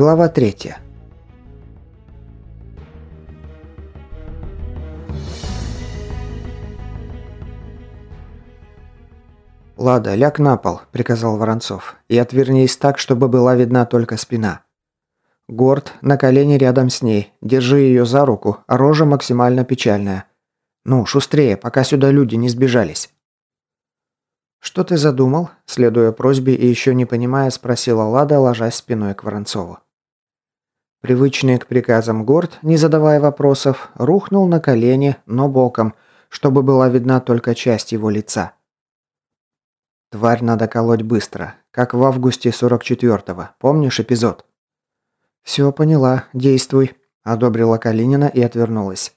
Глава 3. «Лада, ляг на пол», – приказал Воронцов. «И отвернись так, чтобы была видна только спина». Горд на колени рядом с ней. Держи ее за руку, рожа максимально печальная. Ну, шустрее, пока сюда люди не сбежались. «Что ты задумал?» – следуя просьбе и еще не понимая, спросила Лада, ложась спиной к Воронцову. Привычный к приказам Горд, не задавая вопросов, рухнул на колени, но боком, чтобы была видна только часть его лица. Тварь надо колоть быстро, как в августе 44-го. Помнишь эпизод? «Все поняла. Действуй», – одобрила Калинина и отвернулась.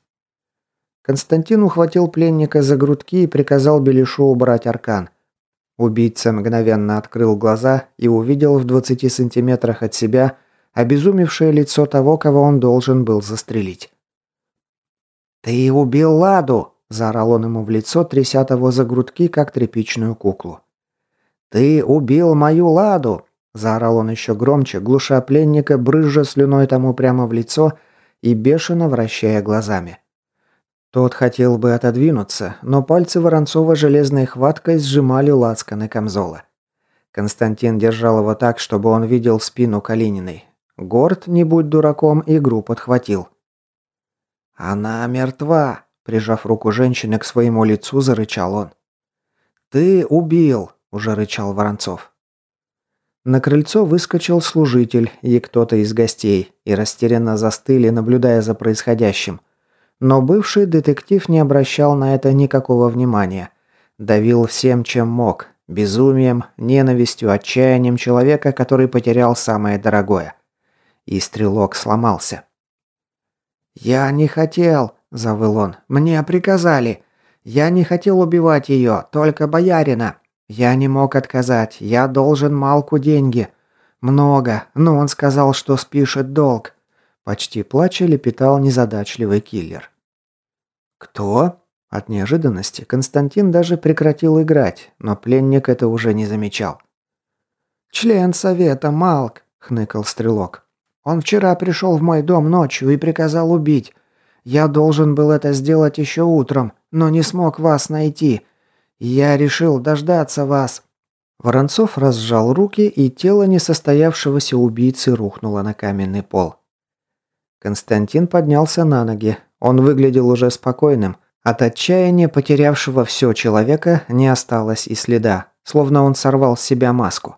Константин ухватил пленника за грудки и приказал Белишу убрать аркан – Убийца мгновенно открыл глаза и увидел в 20 сантиметрах от себя обезумевшее лицо того, кого он должен был застрелить. «Ты убил Ладу!» – заорал он ему в лицо, тряся того за грудки, как тряпичную куклу. «Ты убил мою Ладу!» – заорал он еще громче, глуша пленника, брызжа слюной тому прямо в лицо и бешено вращая глазами. Тот хотел бы отодвинуться, но пальцы Воронцова железной хваткой сжимали лацканы камзола. Константин держал его так, чтобы он видел спину Калининой. Горд, не будь дураком, игру подхватил. «Она мертва!» – прижав руку женщины к своему лицу, зарычал он. «Ты убил!» – уже рычал Воронцов. На крыльцо выскочил служитель и кто-то из гостей, и растерянно застыли, наблюдая за происходящим – но бывший детектив не обращал на это никакого внимания. Давил всем, чем мог. Безумием, ненавистью, отчаянием человека, который потерял самое дорогое. И стрелок сломался. «Я не хотел», – завыл он. «Мне приказали. Я не хотел убивать ее, только боярина. Я не мог отказать. Я должен Малку деньги. Много, но он сказал, что спишет долг». Почти плача лепетал незадачливый киллер. «Кто?» От неожиданности Константин даже прекратил играть, но пленник это уже не замечал. «Член совета, Малк», — хныкал стрелок. «Он вчера пришел в мой дом ночью и приказал убить. Я должен был это сделать еще утром, но не смог вас найти. Я решил дождаться вас». Воронцов разжал руки, и тело несостоявшегося убийцы рухнуло на каменный пол. Константин поднялся на ноги, он выглядел уже спокойным. От отчаяния потерявшего все человека не осталось и следа, словно он сорвал с себя маску.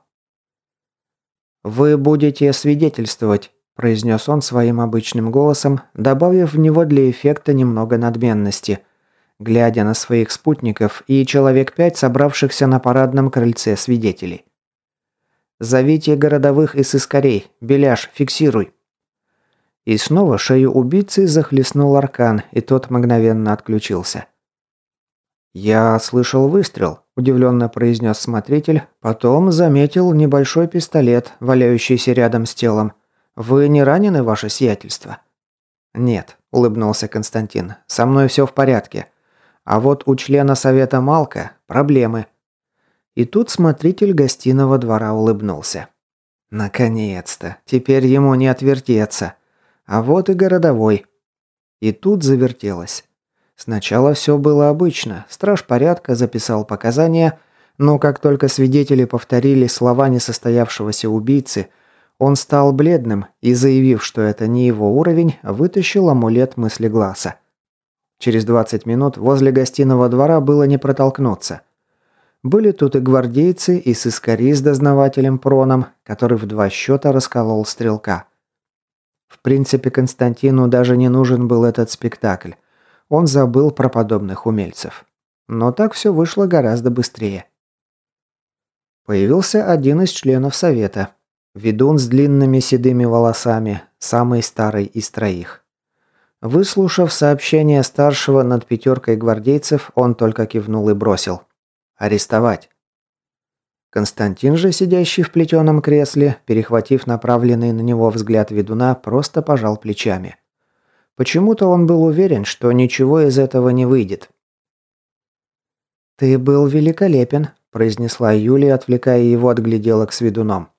«Вы будете свидетельствовать», – произнес он своим обычным голосом, добавив в него для эффекта немного надменности, глядя на своих спутников и человек пять собравшихся на парадном крыльце свидетелей. «Зовите городовых и сыскарей. Беляш, фиксируй». И снова шею убийцы захлестнул аркан, и тот мгновенно отключился. «Я слышал выстрел», – удивленно произнес смотритель, потом заметил небольшой пистолет, валяющийся рядом с телом. «Вы не ранены, ваше сиятельство?» «Нет», – улыбнулся Константин, – «со мной все в порядке. А вот у члена совета Малка проблемы». И тут смотритель гостиного двора улыбнулся. «Наконец-то! Теперь ему не отвертеться!» А вот и городовой. И тут завертелось. Сначала все было обычно. Страж порядка записал показания, но как только свидетели повторили слова несостоявшегося убийцы, он стал бледным и, заявив, что это не его уровень, вытащил амулет мыслегласа. Через 20 минут возле гостиного двора было не протолкнуться. Были тут и гвардейцы, и сыскари с дознавателем Проном, который в два счета расколол стрелка. В принципе, Константину даже не нужен был этот спектакль. Он забыл про подобных умельцев. Но так все вышло гораздо быстрее. Появился один из членов совета. Ведун с длинными седыми волосами, самый старый из троих. Выслушав сообщение старшего над пятеркой гвардейцев, он только кивнул и бросил. «Арестовать». Константин же, сидящий в плетеном кресле, перехватив направленный на него взгляд ведуна, просто пожал плечами. Почему-то он был уверен, что ничего из этого не выйдет. «Ты был великолепен», – произнесла Юлия, отвлекая его от гляделок с ведуном.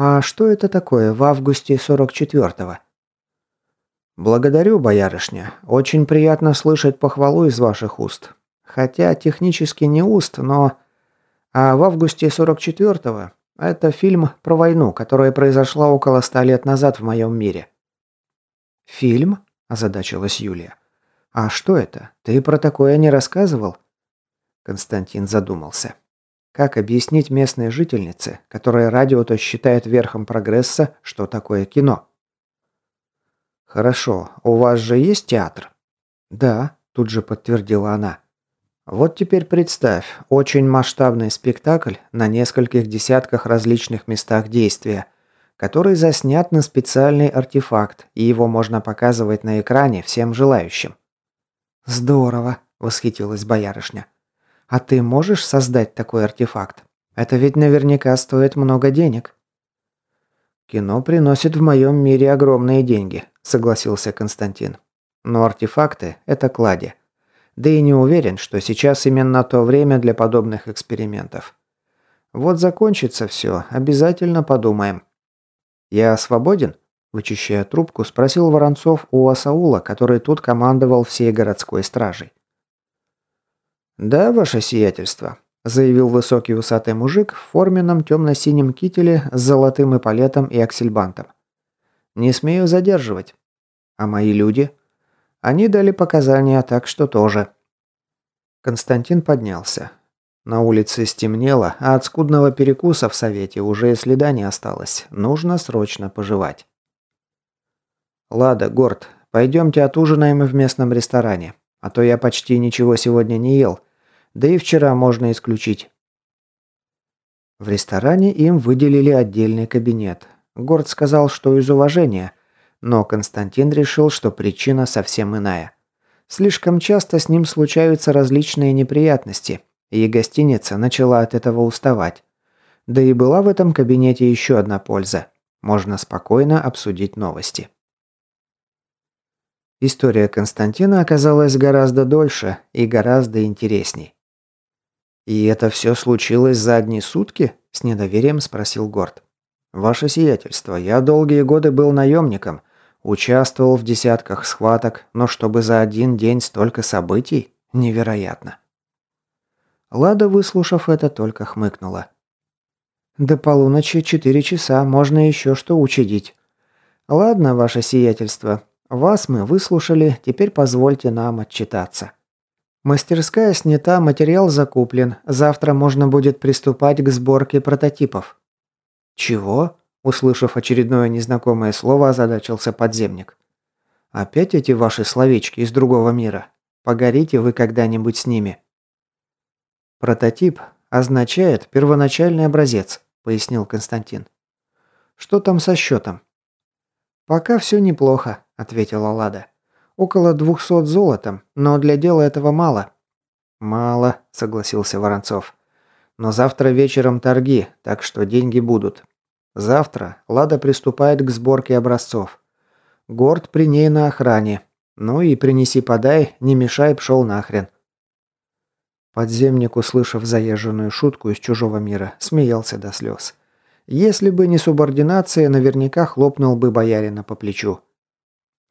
А что это такое в августе 44-го? Благодарю, боярышня. Очень приятно слышать похвалу из ваших уст. Хотя технически не уст, но... А в августе 44-го это фильм про войну, которая произошла около ста лет назад в моем мире. Фильм? озадачилась Юлия. А что это? Ты про такое не рассказывал? Константин задумался. Как объяснить местной жительнице, которая радио-то считает верхом прогресса, что такое кино? Хорошо, у вас же есть театр? Да, тут же подтвердила она. Вот теперь представь, очень масштабный спектакль на нескольких десятках различных местах действия, который заснят на специальный артефакт, и его можно показывать на экране всем желающим. «Здорово!» – восхитилась боярышня. А ты можешь создать такой артефакт? Это ведь наверняка стоит много денег. Кино приносит в моем мире огромные деньги, согласился Константин. Но артефакты – это клади. Да и не уверен, что сейчас именно то время для подобных экспериментов. Вот закончится все, обязательно подумаем. Я свободен? Вычищая трубку, спросил Воронцов у Асаула, который тут командовал всей городской стражей. «Да, ваше сиятельство», – заявил высокий усатый мужик в форменном темно-синем кителе с золотым эполетом и аксельбантом. «Не смею задерживать. А мои люди?» «Они дали показания, так что тоже». Константин поднялся. На улице стемнело, а от скудного перекуса в совете уже и следа не осталось. Нужно срочно пожевать. «Лада, Горд, пойдемте отужинаем в местном ресторане. А то я почти ничего сегодня не ел. Да и вчера можно исключить. В ресторане им выделили отдельный кабинет. Горд сказал, что из уважения, но Константин решил, что причина совсем иная. Слишком часто с ним случаются различные неприятности, и гостиница начала от этого уставать. Да и была в этом кабинете еще одна польза. Можно спокойно обсудить новости. История Константина оказалась гораздо дольше и гораздо интересней. «И это все случилось за одни сутки?» – с недоверием спросил Горд. «Ваше сиятельство, я долгие годы был наемником, участвовал в десятках схваток, но чтобы за один день столько событий – невероятно». Лада, выслушав это, только хмыкнула. «До полуночи четыре часа, можно еще что учудить. Ладно, ваше сиятельство, вас мы выслушали, теперь позвольте нам отчитаться». Мастерская снята, материал закуплен. Завтра можно будет приступать к сборке прототипов. Чего? Услышав очередное незнакомое слово, озадачился подземник. Опять эти ваши словечки из другого мира. Погорите вы когда-нибудь с ними. Прототип означает первоначальный образец, пояснил Константин. Что там со счетом? Пока все неплохо, ответила Лада. Около двухсот золотом, но для дела этого мало». «Мало», – согласился Воронцов. «Но завтра вечером торги, так что деньги будут. Завтра Лада приступает к сборке образцов. Горд при ней на охране. Ну и принеси-подай, не мешай, пшел нахрен». Подземник, услышав заезженную шутку из чужого мира, смеялся до слез. Если бы не субординация, наверняка хлопнул бы боярина по плечу.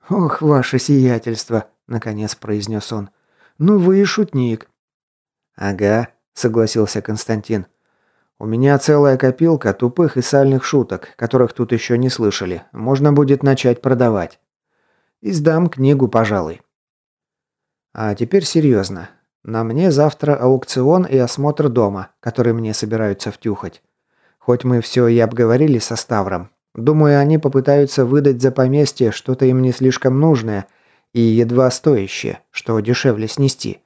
«Ох, ваше сиятельство!» – наконец произнес он. «Ну вы и шутник!» «Ага», – согласился Константин. «У меня целая копилка тупых и сальных шуток, которых тут еще не слышали. Можно будет начать продавать. Издам книгу, пожалуй». «А теперь серьезно. На мне завтра аукцион и осмотр дома, который мне собираются втюхать. Хоть мы все и обговорили со Ставром, Думаю, они попытаются выдать за поместье что-то им не слишком нужное и едва стоящее, что дешевле снести.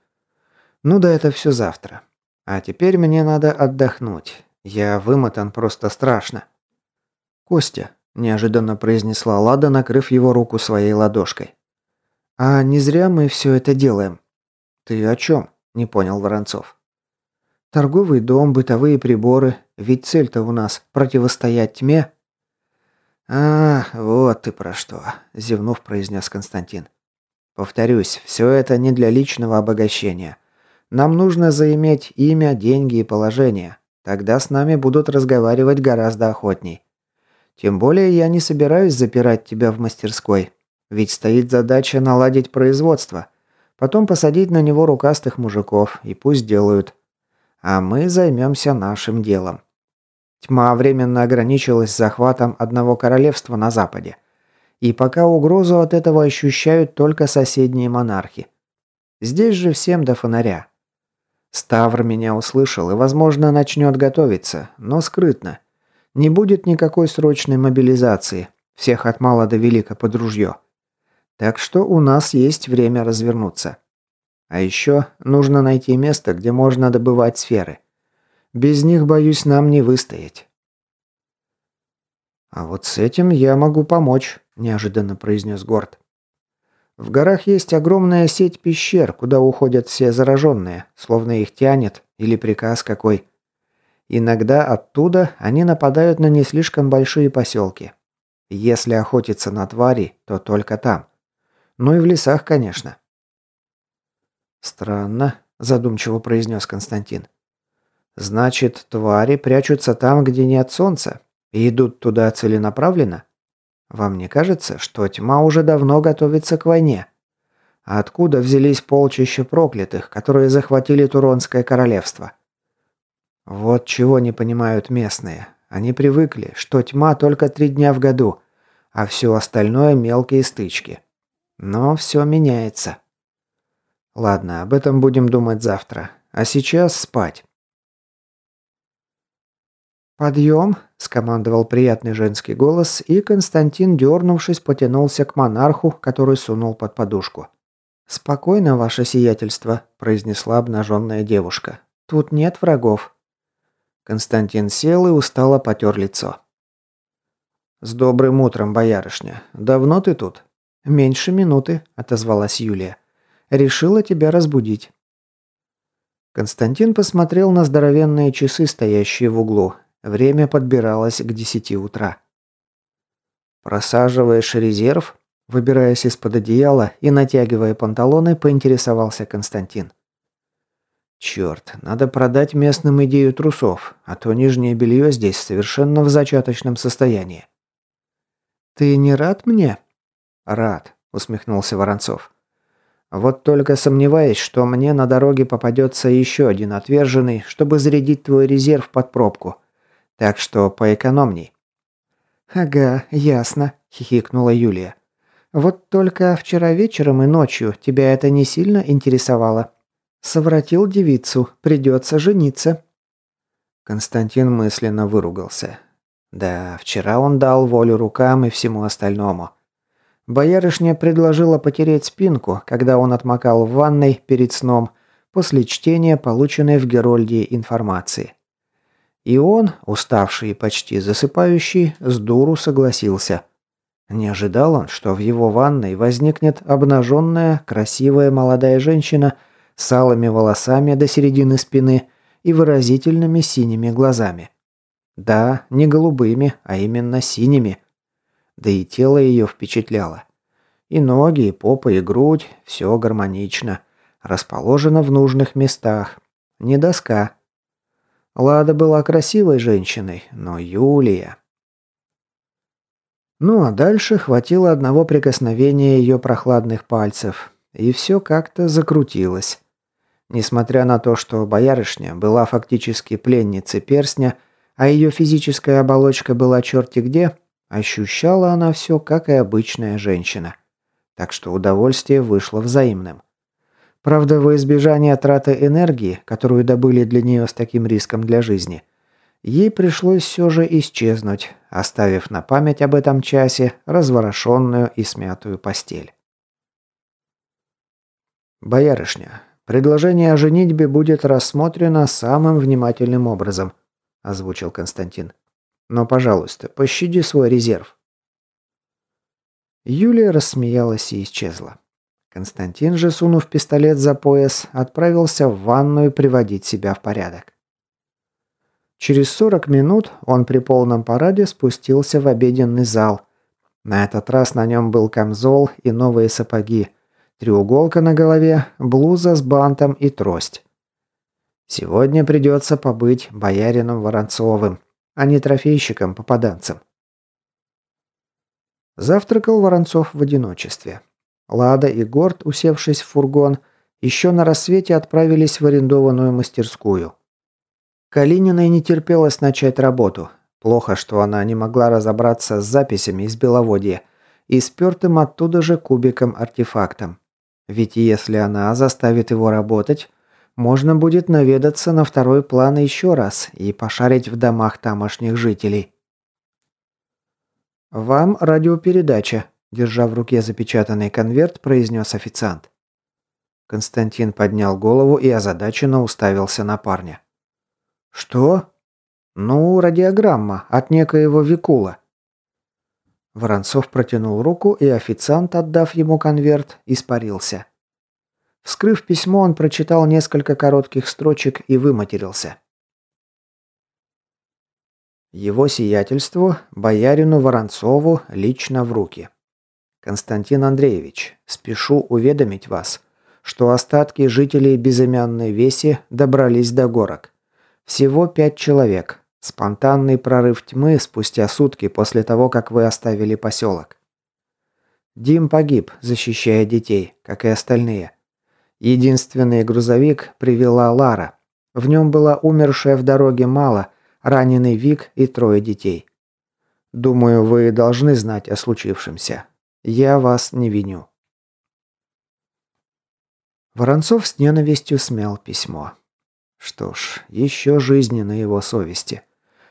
Ну да это все завтра. А теперь мне надо отдохнуть. Я вымотан просто страшно. Костя, неожиданно произнесла Лада, накрыв его руку своей ладошкой. А не зря мы все это делаем. Ты о чем? Не понял Воронцов. Торговый дом, бытовые приборы, ведь цель-то у нас противостоять тьме, «А, вот ты про что», – зевнув, произнес Константин. «Повторюсь, все это не для личного обогащения. Нам нужно заиметь имя, деньги и положение. Тогда с нами будут разговаривать гораздо охотней. Тем более я не собираюсь запирать тебя в мастерской. Ведь стоит задача наладить производство. Потом посадить на него рукастых мужиков, и пусть делают. А мы займемся нашим делом. Тьма временно ограничилась захватом одного королевства на западе. И пока угрозу от этого ощущают только соседние монархи. Здесь же всем до фонаря. Ставр меня услышал и, возможно, начнет готовиться, но скрытно. Не будет никакой срочной мобилизации. Всех от мала до велика под ружье. Так что у нас есть время развернуться. А еще нужно найти место, где можно добывать сферы. Без них, боюсь, нам не выстоять. А вот с этим я могу помочь, неожиданно произнес Горд. В горах есть огромная сеть пещер, куда уходят все зараженные, словно их тянет или приказ какой. Иногда оттуда они нападают на не слишком большие поселки. Если охотиться на твари, то только там. Ну и в лесах, конечно. Странно, задумчиво произнес Константин. Значит, твари прячутся там, где нет солнца, и идут туда целенаправленно? Вам не кажется, что тьма уже давно готовится к войне? А откуда взялись полчища проклятых, которые захватили Туронское королевство? Вот чего не понимают местные. Они привыкли, что тьма только три дня в году, а все остальное мелкие стычки. Но все меняется. Ладно, об этом будем думать завтра. А сейчас спать. «Подъем!» – скомандовал приятный женский голос, и Константин, дернувшись, потянулся к монарху, который сунул под подушку. «Спокойно, ваше сиятельство», – произнесла обнаженная девушка. «Тут нет врагов». Константин сел и устало потер лицо. «С добрым утром, боярышня. Давно ты тут?» «Меньше минуты», – отозвалась Юлия. «Решила тебя разбудить». Константин посмотрел на здоровенные часы, стоящие в углу, Время подбиралось к десяти утра. «Просаживаешь резерв?» Выбираясь из-под одеяла и натягивая панталоны, поинтересовался Константин. «Черт, надо продать местным идею трусов, а то нижнее белье здесь совершенно в зачаточном состоянии». «Ты не рад мне?» «Рад», — усмехнулся Воронцов. «Вот только сомневаюсь, что мне на дороге попадется еще один отверженный, чтобы зарядить твой резерв под пробку. Так что поэкономней». «Ага, ясно», – хихикнула Юлия. «Вот только вчера вечером и ночью тебя это не сильно интересовало. Совратил девицу, придется жениться». Константин мысленно выругался. Да, вчера он дал волю рукам и всему остальному. Боярышня предложила потереть спинку, когда он отмокал в ванной перед сном, после чтения полученной в Герольде информации. И он, уставший и почти засыпающий, с дуру согласился. Не ожидал он, что в его ванной возникнет обнаженная, красивая молодая женщина с алыми волосами до середины спины и выразительными синими глазами. Да, не голубыми, а именно синими. Да и тело ее впечатляло. И ноги, и попа, и грудь – все гармонично. Расположено в нужных местах. Не доска, Лада была красивой женщиной, но Юлия... Ну а дальше хватило одного прикосновения ее прохладных пальцев, и все как-то закрутилось. Несмотря на то, что боярышня была фактически пленницей перстня, а ее физическая оболочка была черти где, ощущала она все, как и обычная женщина. Так что удовольствие вышло взаимным. Правда, во избежание траты энергии, которую добыли для нее с таким риском для жизни, ей пришлось все же исчезнуть, оставив на память об этом часе разворошенную и смятую постель. «Боярышня, предложение о женитьбе будет рассмотрено самым внимательным образом», озвучил Константин. «Но, пожалуйста, пощади свой резерв». Юлия рассмеялась и исчезла. Константин же, сунув пистолет за пояс, отправился в ванную приводить себя в порядок. Через 40 минут он при полном параде спустился в обеденный зал. На этот раз на нем был камзол и новые сапоги, треуголка на голове, блуза с бантом и трость. Сегодня придется побыть боярином Воронцовым, а не трофейщиком-попаданцем. Завтракал Воронцов в одиночестве. Лада и Горд, усевшись в фургон, еще на рассвете отправились в арендованную мастерскую. Калининой не терпелось начать работу. Плохо, что она не могла разобраться с записями из Беловодья и спертым оттуда же кубиком-артефактом. Ведь если она заставит его работать, можно будет наведаться на второй план еще раз и пошарить в домах тамошних жителей. «Вам радиопередача», – держа в руке запечатанный конверт, произнес официант. Константин поднял голову и озадаченно уставился на парня. «Что?» «Ну, радиограмма от некоего Викула». Воронцов протянул руку, и официант, отдав ему конверт, испарился. Вскрыв письмо, он прочитал несколько коротких строчек и выматерился. Его сиятельству, боярину Воронцову, лично в руки. Константин Андреевич, спешу уведомить вас, что остатки жителей безымянной Веси добрались до горок. Всего пять человек. Спонтанный прорыв тьмы спустя сутки после того, как вы оставили поселок. Дим погиб, защищая детей, как и остальные. Единственный грузовик привела Лара. В нем была умершая в дороге Мала, раненый Вик и трое детей. Думаю, вы должны знать о случившемся. Я вас не виню. Воронцов с ненавистью смял письмо. Что ж, еще жизни на его совести.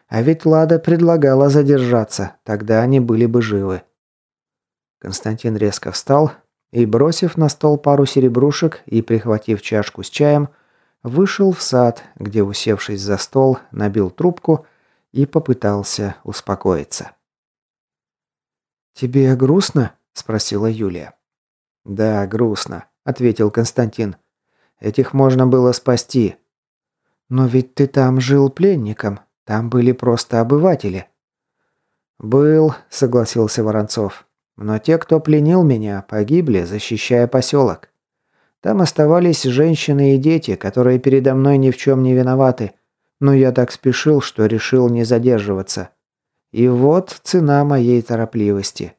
А ведь Лада предлагала задержаться, тогда они были бы живы. Константин резко встал и, бросив на стол пару серебрушек и прихватив чашку с чаем, вышел в сад, где, усевшись за стол, набил трубку и попытался успокоиться. «Тебе грустно?» – спросила Юлия. «Да, грустно ответил Константин. Этих можно было спасти. Но ведь ты там жил пленником. Там были просто обыватели. Был, согласился Воронцов. Но те, кто пленил меня, погибли, защищая поселок. Там оставались женщины и дети, которые передо мной ни в чем не виноваты. Но я так спешил, что решил не задерживаться. И вот цена моей торопливости.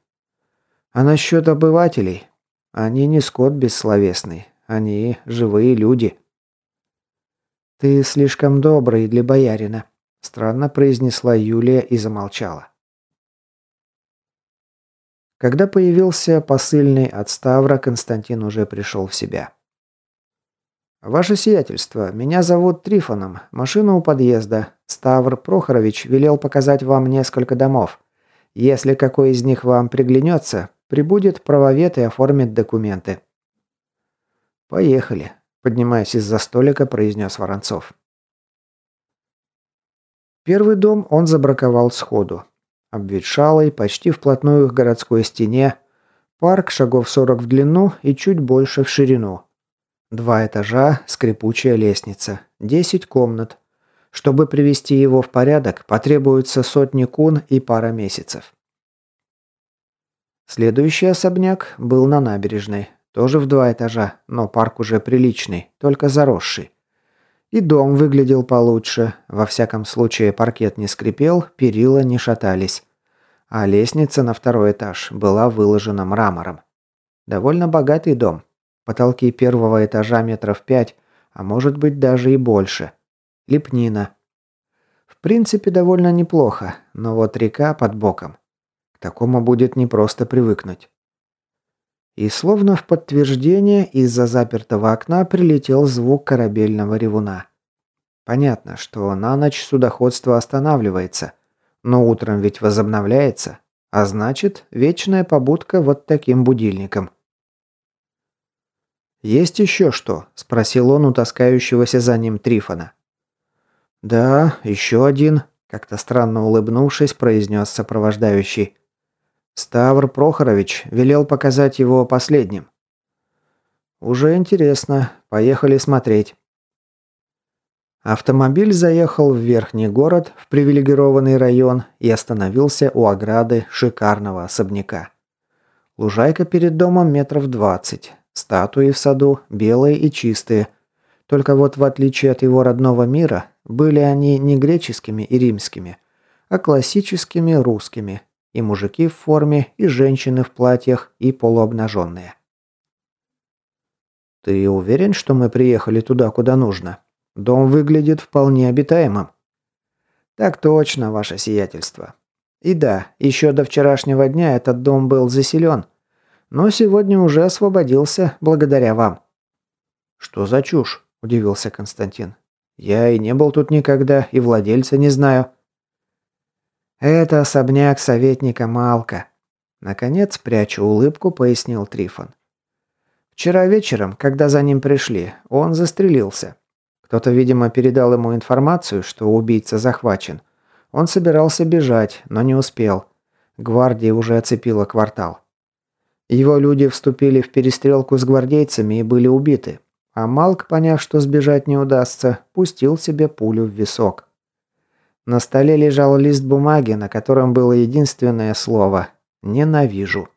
А насчет обывателей, они не скот бессловесный. Они живые люди. «Ты слишком добрый для боярина», – странно произнесла Юлия и замолчала. Когда появился посыльный от Ставра, Константин уже пришел в себя. «Ваше сиятельство, меня зовут Трифоном. Машина у подъезда. Ставр Прохорович велел показать вам несколько домов. Если какой из них вам приглянется, Прибудет правовед и оформит документы. Поехали, поднимаясь из-за столика, произнес Воронцов. Первый дом он забраковал сходу. Обветшалый, почти вплотную к городской стене, парк шагов 40 в длину и чуть больше в ширину. Два этажа, скрипучая лестница, 10 комнат. Чтобы привести его в порядок, потребуется сотни кун и пара месяцев. Следующий особняк был на набережной. Тоже в два этажа, но парк уже приличный, только заросший. И дом выглядел получше. Во всяком случае, паркет не скрипел, перила не шатались. А лестница на второй этаж была выложена мрамором. Довольно богатый дом. Потолки первого этажа метров пять, а может быть даже и больше. Лепнина. В принципе, довольно неплохо, но вот река под боком такому будет непросто привыкнуть. И словно в подтверждение из-за запертого окна прилетел звук корабельного ревуна. Понятно, что на ночь судоходство останавливается, но утром ведь возобновляется, а значит, вечная побудка вот таким будильником. «Есть еще что?» – спросил он у таскающегося за ним Трифона. «Да, еще один», – как-то странно улыбнувшись, произнес сопровождающий. Ставр Прохорович велел показать его последним. Уже интересно. Поехали смотреть. Автомобиль заехал в верхний город, в привилегированный район и остановился у ограды шикарного особняка. Лужайка перед домом метров двадцать. Статуи в саду белые и чистые. Только вот в отличие от его родного мира, были они не греческими и римскими, а классическими русскими, И мужики в форме, и женщины в платьях, и полуобнаженные. «Ты уверен, что мы приехали туда, куда нужно? Дом выглядит вполне обитаемым». «Так точно, ваше сиятельство. И да, еще до вчерашнего дня этот дом был заселен, но сегодня уже освободился благодаря вам». «Что за чушь?» – удивился Константин. «Я и не был тут никогда, и владельца не знаю». «Это особняк советника Малка», – наконец, пряча улыбку, пояснил Трифон. Вчера вечером, когда за ним пришли, он застрелился. Кто-то, видимо, передал ему информацию, что убийца захвачен. Он собирался бежать, но не успел. Гвардия уже оцепила квартал. Его люди вступили в перестрелку с гвардейцами и были убиты. А Малк, поняв, что сбежать не удастся, пустил себе пулю в висок. На столе лежал лист бумаги, на котором было единственное слово «Ненавижу».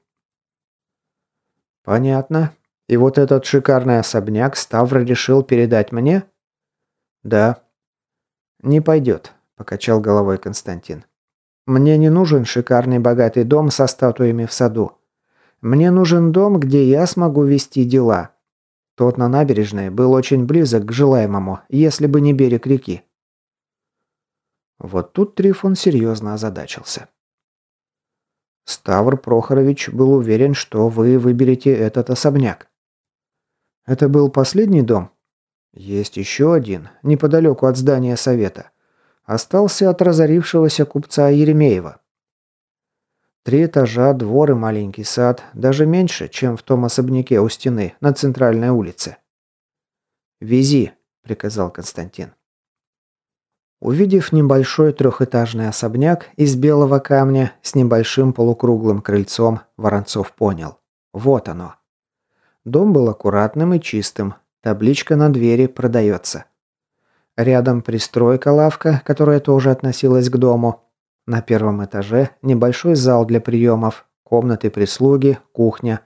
«Понятно», и вот этот шикарный особняк Ставр решил передать мне? Да. Не пойдет, покачал головой Константин. Мне не нужен шикарный богатый дом со статуями в саду. Мне нужен дом, где я смогу вести дела. Тот на набережной был очень близок к желаемому, если бы не берег реки. Вот тут Трифон серьезно озадачился. Ставр Прохорович был уверен, что вы выберете этот особняк. Это был последний дом? Есть еще один, неподалеку от здания совета. Остался от разорившегося купца Еремеева. Три этажа, двор и маленький сад, даже меньше, чем в том особняке у стены на центральной улице. «Вези», – приказал Константин. Увидев небольшой трехэтажный особняк из белого камня с небольшим полукруглым крыльцом, Воронцов понял. Вот оно. Дом был аккуратным и чистым. Табличка на двери продается. Рядом пристройка-лавка, которая тоже относилась к дому. На первом этаже небольшой зал для приемов, комнаты прислуги, кухня.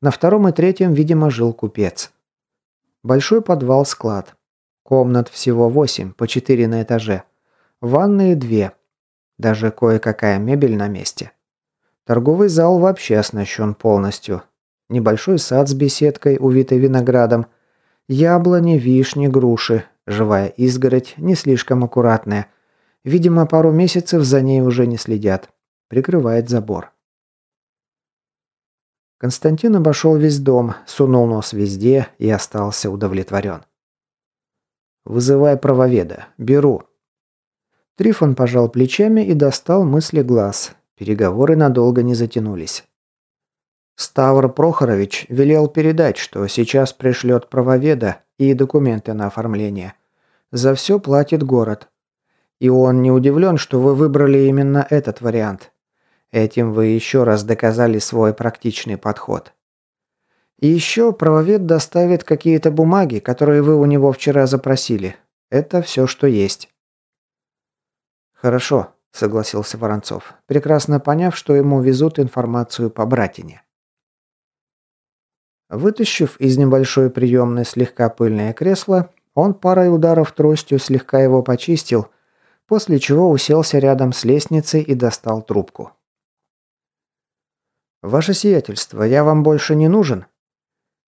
На втором и третьем, видимо, жил купец. Большой подвал-склад. Комнат всего восемь, по четыре на этаже. Ванные две. Даже кое-какая мебель на месте. Торговый зал вообще оснащен полностью небольшой сад с беседкой, увитой виноградом, яблони, вишни, груши, живая изгородь, не слишком аккуратная. Видимо, пару месяцев за ней уже не следят. Прикрывает забор. Константин обошел весь дом, сунул нос везде и остался удовлетворен. «Вызывай правоведа. Беру». Трифон пожал плечами и достал мысли глаз. Переговоры надолго не затянулись. Ставр Прохорович велел передать, что сейчас пришлет правоведа и документы на оформление. За все платит город. И он не удивлен, что вы выбрали именно этот вариант. Этим вы еще раз доказали свой практичный подход. И еще правовед доставит какие-то бумаги, которые вы у него вчера запросили. Это все, что есть. Хорошо, согласился Воронцов, прекрасно поняв, что ему везут информацию по братине. Вытащив из небольшой приемной слегка пыльное кресло, он парой ударов тростью слегка его почистил, после чего уселся рядом с лестницей и достал трубку. «Ваше сиятельство, я вам больше не нужен?»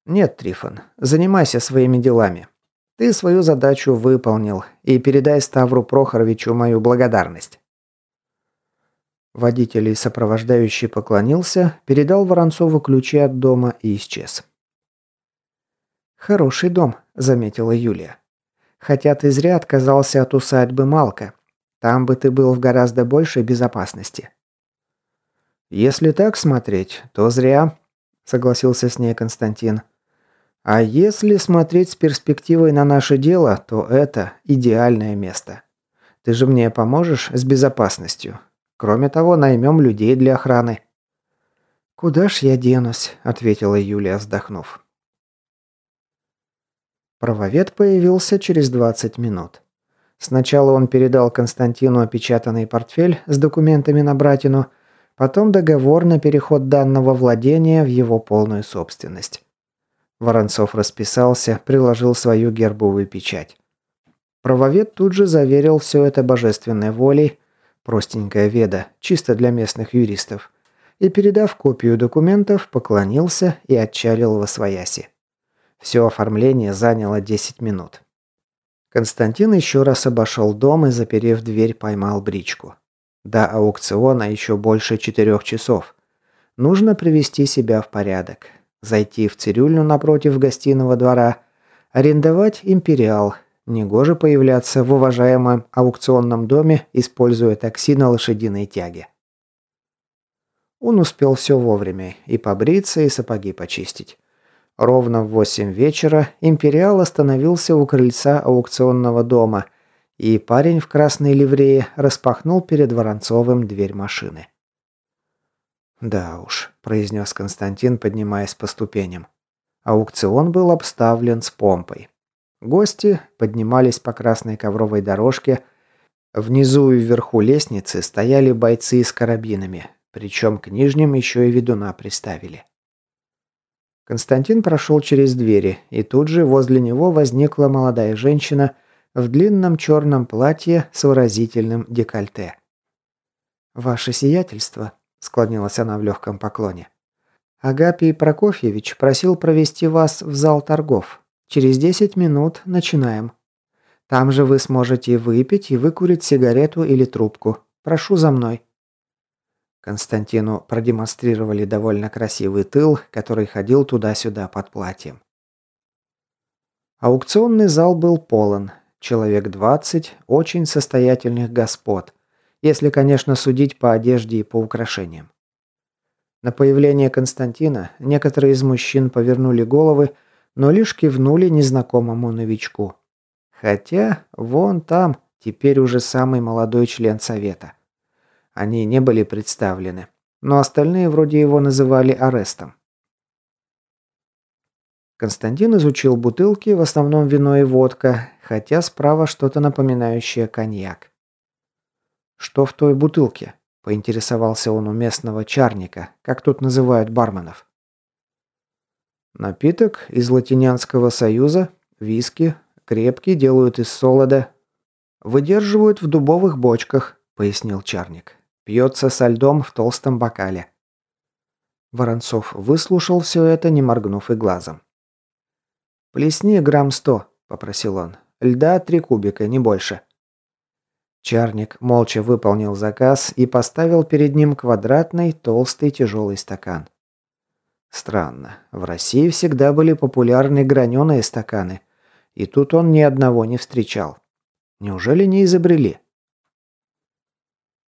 «Нет, Трифон, занимайся своими делами. Ты свою задачу выполнил, и передай Ставру Прохоровичу мою благодарность». Водитель и сопровождающий поклонился, передал Воронцову ключи от дома и исчез. «Хороший дом», – заметила Юлия. «Хотя ты зря отказался от усадьбы Малка. Там бы ты был в гораздо большей безопасности». «Если так смотреть, то зря», – согласился с ней Константин. «А если смотреть с перспективой на наше дело, то это идеальное место. Ты же мне поможешь с безопасностью. Кроме того, наймем людей для охраны». «Куда ж я денусь?» – ответила Юлия, вздохнув. Правовед появился через 20 минут. Сначала он передал Константину опечатанный портфель с документами на братину, потом договор на переход данного владения в его полную собственность. Воронцов расписался, приложил свою гербовую печать. Правовед тут же заверил все это божественной волей, простенькая веда, чисто для местных юристов, и, передав копию документов, поклонился и отчалил во свояси. Все оформление заняло 10 минут. Константин еще раз обошел дом и, заперев дверь, поймал бричку. До аукциона еще больше четырех часов. Нужно привести себя в порядок. Зайти в цирюльню напротив гостиного двора, арендовать «Империал». Негоже появляться в уважаемом аукционном доме, используя такси на лошадиной тяге. Он успел все вовремя, и побриться, и сапоги почистить. Ровно в восемь вечера «Империал» остановился у крыльца аукционного дома, и парень в красной ливрее распахнул перед Воронцовым дверь машины. «Да уж», – произнес Константин, поднимаясь по ступеням. Аукцион был обставлен с помпой. Гости поднимались по красной ковровой дорожке. Внизу и вверху лестницы стояли бойцы с карабинами, причем к нижним еще и ведуна приставили. Константин прошел через двери, и тут же возле него возникла молодая женщина в длинном черном платье с выразительным декольте. «Ваше сиятельство», – склонилась она в легком поклоне. «Агапий Прокофьевич просил провести вас в зал торгов. Через десять минут начинаем. Там же вы сможете выпить и выкурить сигарету или трубку. Прошу за мной». Константину продемонстрировали довольно красивый тыл, который ходил туда-сюда под платьем. Аукционный зал был полон. Человек 20 очень состоятельных господ, если, конечно, судить по одежде и по украшениям. На появление Константина некоторые из мужчин повернули головы, но лишь кивнули незнакомому новичку. Хотя, вон там, теперь уже самый молодой член совета – они не были представлены, но остальные вроде его называли арестом. Константин изучил бутылки, в основном вино и водка, хотя справа что-то напоминающее коньяк. «Что в той бутылке?» – поинтересовался он у местного чарника, как тут называют барменов. Напиток из Латинянского союза, виски, крепкий, делают из солода. Выдерживают в дубовых бочках, пояснил чарник. Пьется со льдом в толстом бокале. Воронцов выслушал все это, не моргнув и глазом. «Плесни грамм сто», – попросил он. «Льда три кубика, не больше». Чарник молча выполнил заказ и поставил перед ним квадратный, толстый, тяжелый стакан. Странно. В России всегда были популярны граненые стаканы. И тут он ни одного не встречал. Неужели не изобрели?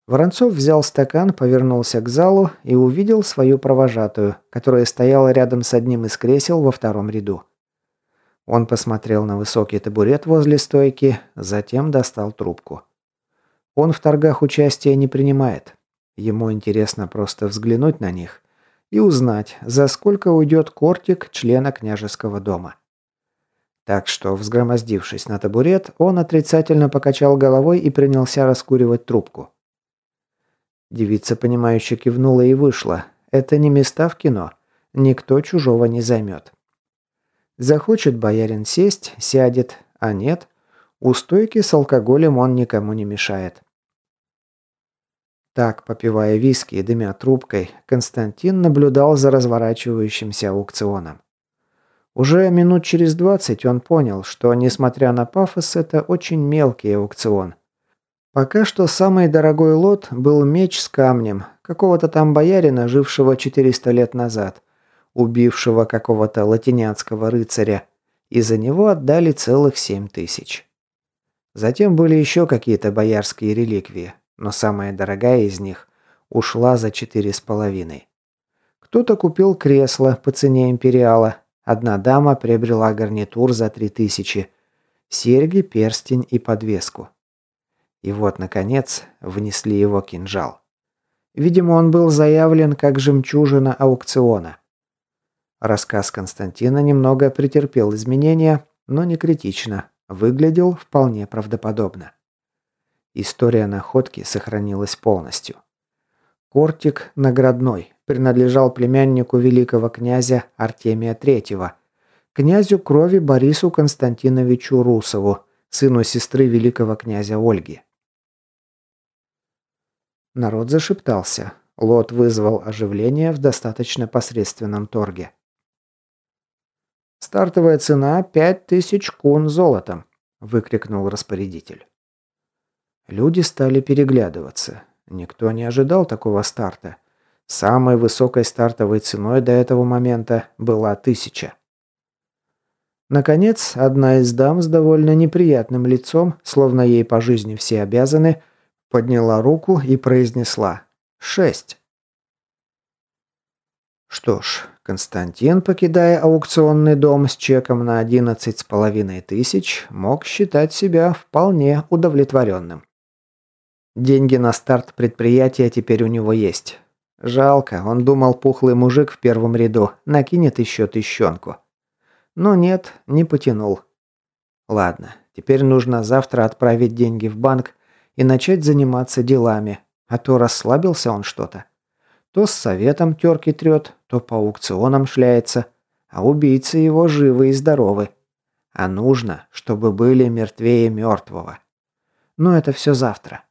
Воронцов взял стакан, повернулся к залу и увидел свою провожатую, которая стояла рядом с одним из кресел во втором ряду. Он посмотрел на высокий табурет возле стойки, затем достал трубку. Он в торгах участия не принимает. Ему интересно просто взглянуть на них и узнать, за сколько уйдет кортик члена княжеского дома. Так что, взгромоздившись на табурет, он отрицательно покачал головой и принялся раскуривать трубку. Девица, понимающе кивнула и вышла. Это не места в кино. Никто чужого не займет. Захочет боярин сесть, сядет, а нет. У стойки с алкоголем он никому не мешает. Так, попивая виски и дымя трубкой, Константин наблюдал за разворачивающимся аукционом. Уже минут через двадцать он понял, что, несмотря на пафос, это очень мелкий аукцион – Пока что самый дорогой лот был меч с камнем, какого-то там боярина, жившего 400 лет назад, убившего какого-то латинянского рыцаря, и за него отдали целых 7 тысяч. Затем были еще какие-то боярские реликвии, но самая дорогая из них ушла за четыре с половиной. Кто-то купил кресло по цене империала, одна дама приобрела гарнитур за три тысячи, серьги, перстень и подвеску. И вот, наконец, внесли его кинжал. Видимо, он был заявлен как жемчужина аукциона. Рассказ Константина немного претерпел изменения, но не критично. Выглядел вполне правдоподобно. История находки сохранилась полностью. Кортик наградной принадлежал племяннику великого князя Артемия III, князю крови Борису Константиновичу Русову, сыну сестры великого князя Ольги. Народ зашептался. Лот вызвал оживление в достаточно посредственном торге. «Стартовая цена – пять тысяч кун золотом», – выкрикнул распорядитель. Люди стали переглядываться. Никто не ожидал такого старта. Самой высокой стартовой ценой до этого момента была тысяча. Наконец, одна из дам с довольно неприятным лицом, словно ей по жизни все обязаны, подняла руку и произнесла «Шесть». Что ж, Константин, покидая аукционный дом с чеком на одиннадцать с половиной тысяч, мог считать себя вполне удовлетворенным. Деньги на старт предприятия теперь у него есть. Жалко, он думал, пухлый мужик в первом ряду накинет еще тыщенку. Но нет, не потянул. Ладно, теперь нужно завтра отправить деньги в банк и начать заниматься делами, а то расслабился он что-то. То с советом терки трет, то по аукционам шляется, а убийцы его живы и здоровы. А нужно, чтобы были мертвее мертвого. Но это все завтра.